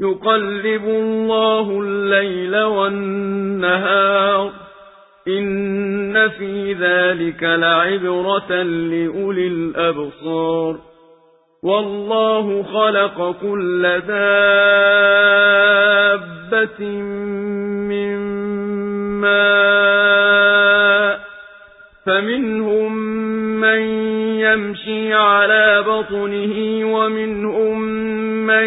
يقلب الله الليل والنهار. إن في ذلك لعبرة لأولي الأبصار. والله خلق كل دابة من ماء فمنهم من يمشي على بطنه ومنهم من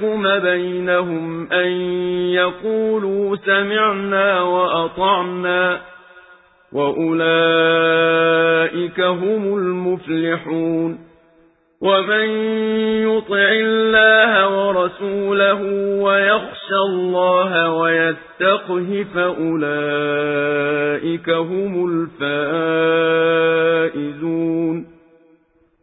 ليحكم بينهم أن يقولوا سمعنا وأطعنا وأولئك هم المفلحون ومن يطع الله ورسوله ويخشى الله ويتقه فأولئك هم الفائزون